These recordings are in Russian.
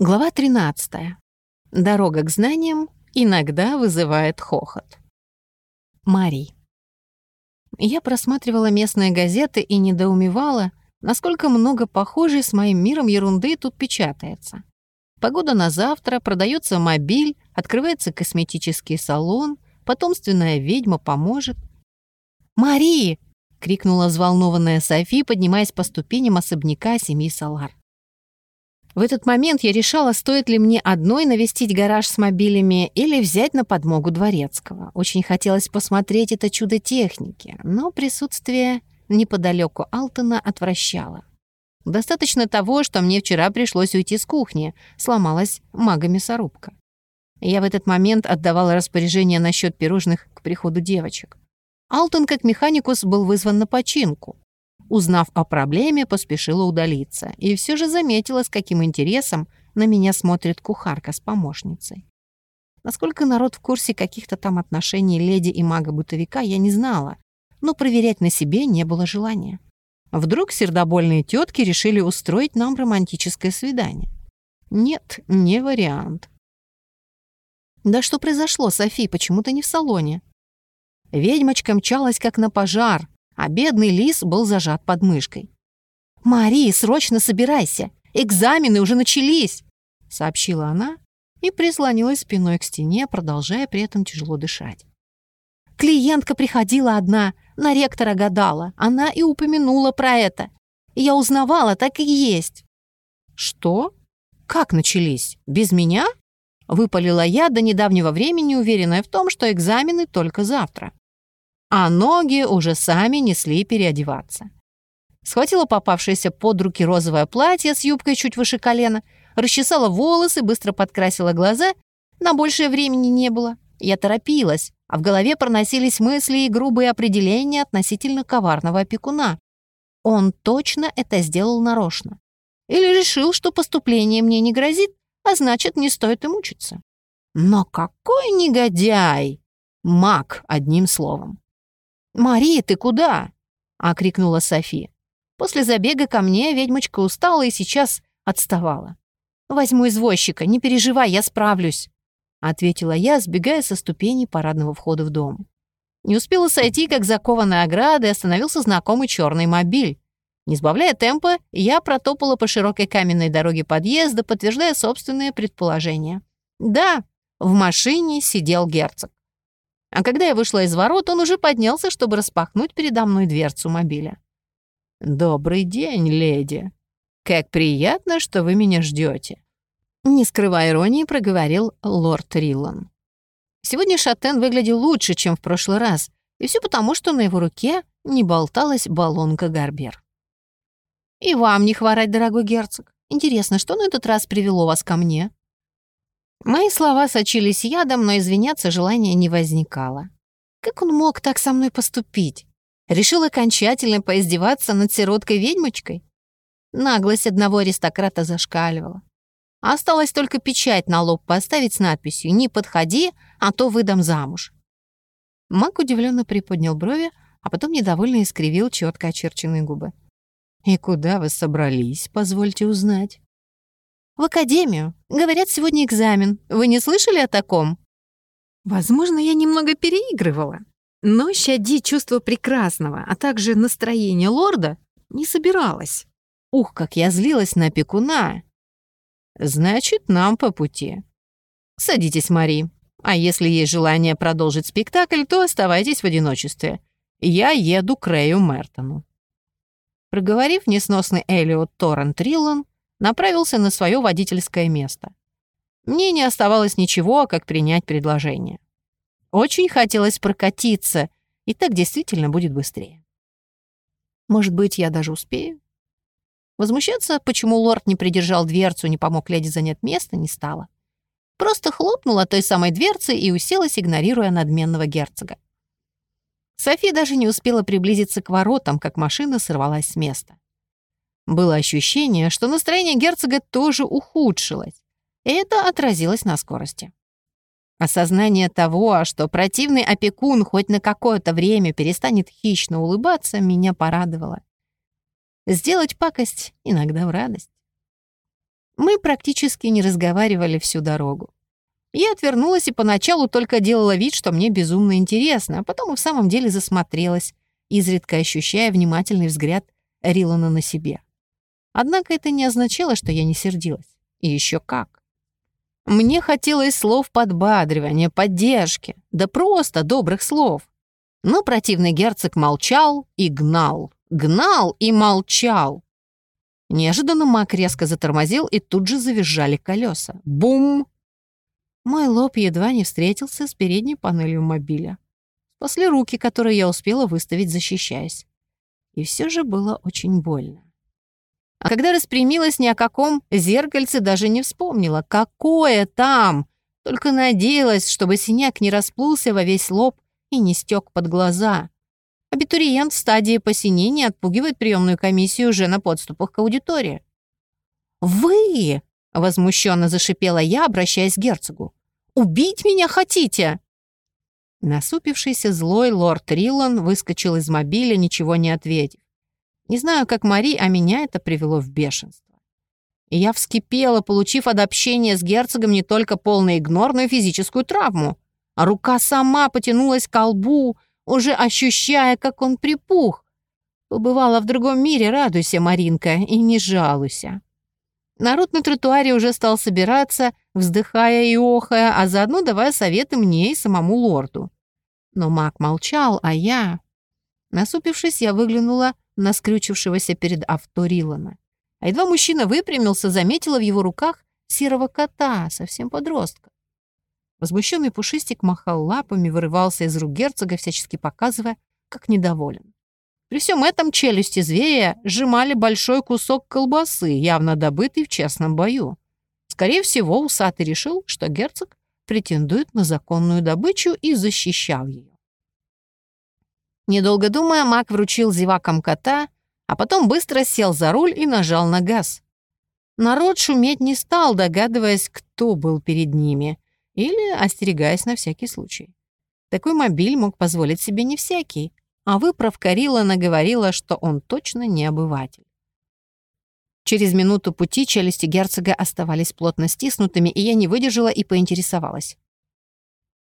Глава 13. Дорога к знаниям иногда вызывает хохот. Марий. Я просматривала местные газеты и недоумевала, насколько много похожей с моим миром ерунды тут печатается. Погода на завтра, продается мобиль, открывается косметический салон, потомственная ведьма поможет. «Мари!» — крикнула взволнованная Софи, поднимаясь по ступеням особняка семьи Салар. В этот момент я решала, стоит ли мне одной навестить гараж с мобилями или взять на подмогу дворецкого. Очень хотелось посмотреть это чудо техники, но присутствие неподалеку Алтона отвращало. Достаточно того, что мне вчера пришлось уйти с кухни, сломалась мага-мясорубка. Я в этот момент отдавала распоряжение насчет пирожных к приходу девочек. Алтон, как механикус, был вызван на починку. Узнав о проблеме, поспешила удалиться и все же заметила, с каким интересом на меня смотрит кухарка с помощницей. Насколько народ в курсе каких-то там отношений леди и мага-бытовика, я не знала, но проверять на себе не было желания. Вдруг сердобольные тетки решили устроить нам романтическое свидание. Нет, не вариант. Да что произошло, Софи, почему ты не в салоне? Ведьмочка мчалась как на пожар, а бедный лис был зажат под мышкой. «Мари, срочно собирайся! Экзамены уже начались!» — сообщила она и прислонилась спиной к стене, продолжая при этом тяжело дышать. «Клиентка приходила одна, на ректора гадала. Она и упомянула про это. Я узнавала, так и есть». «Что? Как начались? Без меня?» — выпалила я до недавнего времени, уверенная в том, что экзамены только завтра а ноги уже сами несли переодеваться. Схватила попавшееся под руки розовое платье с юбкой чуть выше колена, расчесала волосы, быстро подкрасила глаза. На большее времени не было. Я торопилась, а в голове проносились мысли и грубые определения относительно коварного опекуна. Он точно это сделал нарочно. Или решил, что поступление мне не грозит, а значит, не стоит и мучиться. Но какой негодяй! Маг, одним словом. «Мари, ты куда?» — окрикнула Софи. После забега ко мне ведьмочка устала и сейчас отставала. «Возьму извозчика, не переживай, я справлюсь», — ответила я, сбегая со ступеней парадного входа в дом. Не успела сойти, как закованной оградой остановился знакомый черный мобиль. Не сбавляя темпа, я протопала по широкой каменной дороге подъезда, подтверждая собственное предположение. Да, в машине сидел герцог. А когда я вышла из ворот, он уже поднялся, чтобы распахнуть передо мной дверцу мобиля. «Добрый день, леди. Как приятно, что вы меня ждете. Не скрывая иронии, проговорил лорд Риллан. Сегодня Шатен выглядел лучше, чем в прошлый раз, и все потому, что на его руке не болталась баллонка Гарбер. «И вам не хворать, дорогой герцог. Интересно, что на этот раз привело вас ко мне?» Мои слова сочились ядом, но извиняться желания не возникало. Как он мог так со мной поступить? Решил окончательно поиздеваться над сироткой-ведьмочкой? Наглость одного аристократа зашкаливала. Осталось только печать на лоб поставить с надписью «Не подходи, а то выдам замуж». Мак удивленно приподнял брови, а потом недовольно искривил четко очерченные губы. «И куда вы собрались, позвольте узнать?» «В академию. Говорят, сегодня экзамен. Вы не слышали о таком?» Возможно, я немного переигрывала. Но щадить чувство прекрасного, а также настроение лорда не собиралась. Ух, как я злилась на пекуна. «Значит, нам по пути. Садитесь, Мари. А если есть желание продолжить спектакль, то оставайтесь в одиночестве. Я еду к Рэю Мертону». Проговорив несносный Элиот Торрент Триллан, направился на свое водительское место. Мне не оставалось ничего, как принять предложение. Очень хотелось прокатиться, и так действительно будет быстрее. Может быть, я даже успею? Возмущаться, почему лорд не придержал дверцу, не помог леди занять место, не стало. Просто хлопнула той самой дверцей и уселась, игнорируя надменного герцога. Софи даже не успела приблизиться к воротам, как машина сорвалась с места. Было ощущение, что настроение герцога тоже ухудшилось, и это отразилось на скорости. Осознание того, что противный опекун хоть на какое-то время перестанет хищно улыбаться, меня порадовало. Сделать пакость иногда в радость. Мы практически не разговаривали всю дорогу. Я отвернулась и поначалу только делала вид, что мне безумно интересно, а потом и в самом деле засмотрелась, изредка ощущая внимательный взгляд Рилана на себе. Однако это не означало, что я не сердилась. И еще как. Мне хотелось слов подбадривания, поддержки, да просто добрых слов. Но противный герцог молчал и гнал, гнал и молчал. Неожиданно Мак резко затормозил, и тут же завизжали колеса. Бум! Мой лоб едва не встретился с передней панелью мобиля. Спасли руки, которые я успела выставить, защищаясь. И все же было очень больно. А когда распрямилась, ни о каком зеркальце даже не вспомнила. Какое там? Только надеялась, чтобы синяк не расплылся во весь лоб и не стек под глаза. Абитуриент в стадии посинения отпугивает приемную комиссию уже на подступах к аудитории. «Вы!» — возмущенно зашипела я, обращаясь к герцогу. «Убить меня хотите?» Насупившийся злой лорд Риллан выскочил из мобиля, ничего не ответив. Не знаю, как Мари, а меня это привело в бешенство. И я вскипела, получив от общения с герцогом не только полный игнор, но и физическую травму. А рука сама потянулась к лбу, уже ощущая, как он припух. Побывала в другом мире, радуйся, Маринка, и не жалуйся. Народ на тротуаре уже стал собираться, вздыхая и охая, а заодно давая советы мне и самому лорду. Но маг молчал, а я... Насупившись, я выглянула на скрючившегося перед авто Рилана. А едва мужчина выпрямился, заметила в его руках серого кота, совсем подростка. Возмущенный пушистик махал лапами, вырывался из рук герцога, всячески показывая, как недоволен. При всем этом челюсти зверя сжимали большой кусок колбасы, явно добытый в честном бою. Скорее всего, усатый решил, что герцог претендует на законную добычу и защищал ее. Недолго думая, маг вручил зевакам кота, а потом быстро сел за руль и нажал на газ. Народ шуметь не стал, догадываясь, кто был перед ними, или остерегаясь на всякий случай. Такой мобиль мог позволить себе не всякий, а выправка Рилана говорила, что он точно не обыватель. Через минуту пути челюсти герцога оставались плотно стиснутыми, и я не выдержала и поинтересовалась.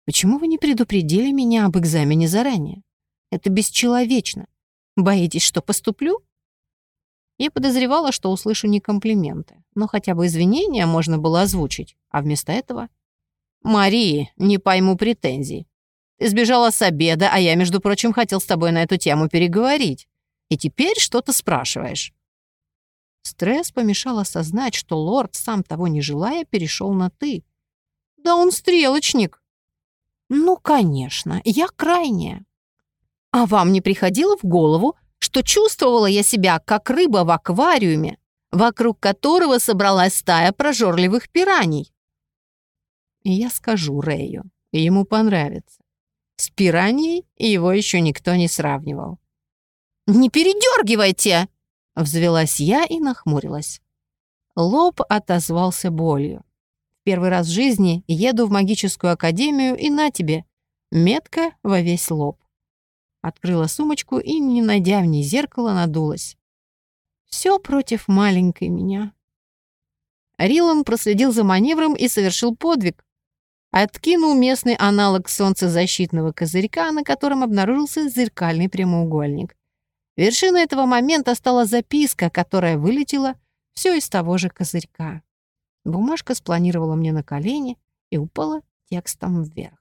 «Почему вы не предупредили меня об экзамене заранее? Это бесчеловечно. Боитесь, что поступлю?» Я подозревала, что услышу не комплименты, но хотя бы извинения можно было озвучить, а вместо этого... «Марии, не пойму претензий. Ты сбежала с обеда, а я, между прочим, хотел с тобой на эту тему переговорить. И теперь что-то спрашиваешь». Стресс помешал осознать, что лорд, сам того не желая, перешел на «ты». «Да он стрелочник». «Ну, конечно, я крайняя». «А вам не приходило в голову, что чувствовала я себя, как рыба в аквариуме, вокруг которого собралась стая прожорливых пираний?» И я скажу Рэю, ему понравится. С пираньей его еще никто не сравнивал. «Не передергивайте!» — взвелась я и нахмурилась. Лоб отозвался болью. Первый раз в жизни еду в магическую академию, и на тебе, метка во весь лоб. Открыла сумочку и, не найдя в ней зеркала, надулась. Все против маленькой меня. Рилан проследил за маневром и совершил подвиг, откинул местный аналог солнцезащитного козырька, на котором обнаружился зеркальный прямоугольник. Вершиной этого момента стала записка, которая вылетела все из того же козырька. Бумажка спланировала мне на колени и упала текстом вверх.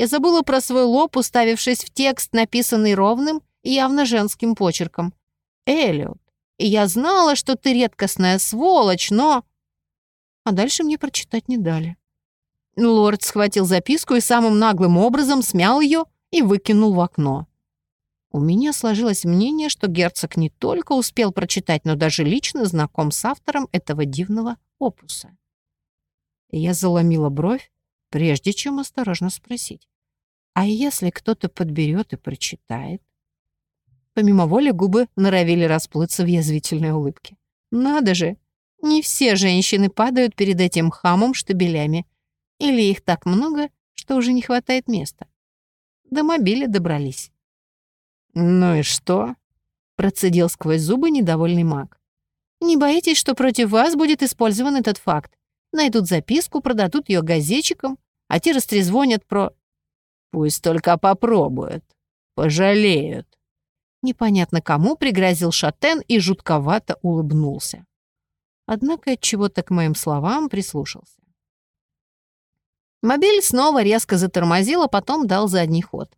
Я забыла про свой лоб, уставившись в текст, написанный ровным и явно женским почерком. «Эллиот, я знала, что ты редкостная сволочь, но...» А дальше мне прочитать не дали. Лорд схватил записку и самым наглым образом смял ее и выкинул в окно. У меня сложилось мнение, что герцог не только успел прочитать, но даже лично знаком с автором этого дивного опуса. Я заломила бровь, прежде чем осторожно спросить. А если кто-то подберет и прочитает? Помимо воли губы норовили расплыться в язвительной улыбке. Надо же, не все женщины падают перед этим хамом штабелями или их так много, что уже не хватает места. До мобиля добрались. «Ну и что?» — процедил сквозь зубы недовольный маг. Не боитесь, что против вас будет использован этот факт? Найдут записку, продадут ее газетчикам, а те растрезвонят про... Пусть только попробуют. Пожалеют. Непонятно кому пригрозил Шатен и жутковато улыбнулся. Однако от чего-то к моим словам прислушался. Мобиль снова резко затормозил, а потом дал задний ход.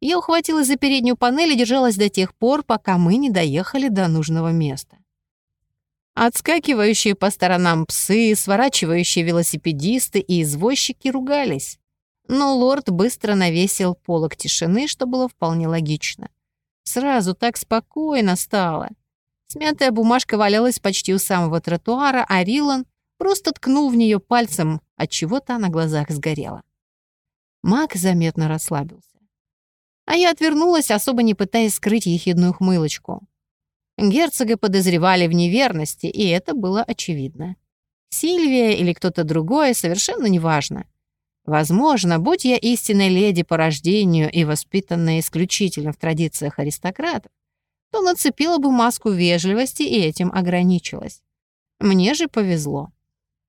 Я ухватилась за переднюю панель и держалась до тех пор, пока мы не доехали до нужного места. Отскакивающие по сторонам псы, сворачивающие велосипедисты и извозчики ругались. Но лорд быстро навесил полок тишины, что было вполне логично. Сразу так спокойно стало. Смятая бумажка валялась почти у самого тротуара, а Рилан просто ткнул в нее пальцем, от чего-то на глазах сгорела. Мак заметно расслабился. А я отвернулась, особо не пытаясь скрыть ехидную хмылочку. Герцога подозревали в неверности, и это было очевидно. Сильвия или кто-то другой, совершенно неважно. Возможно, будь я истинной леди по рождению и воспитанная исключительно в традициях аристократов, то нацепила бы маску вежливости и этим ограничилась. Мне же повезло.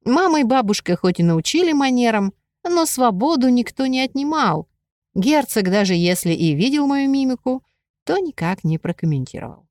Мама и бабушка хоть и научили манерам, но свободу никто не отнимал. Герцог, даже если и видел мою мимику, то никак не прокомментировал.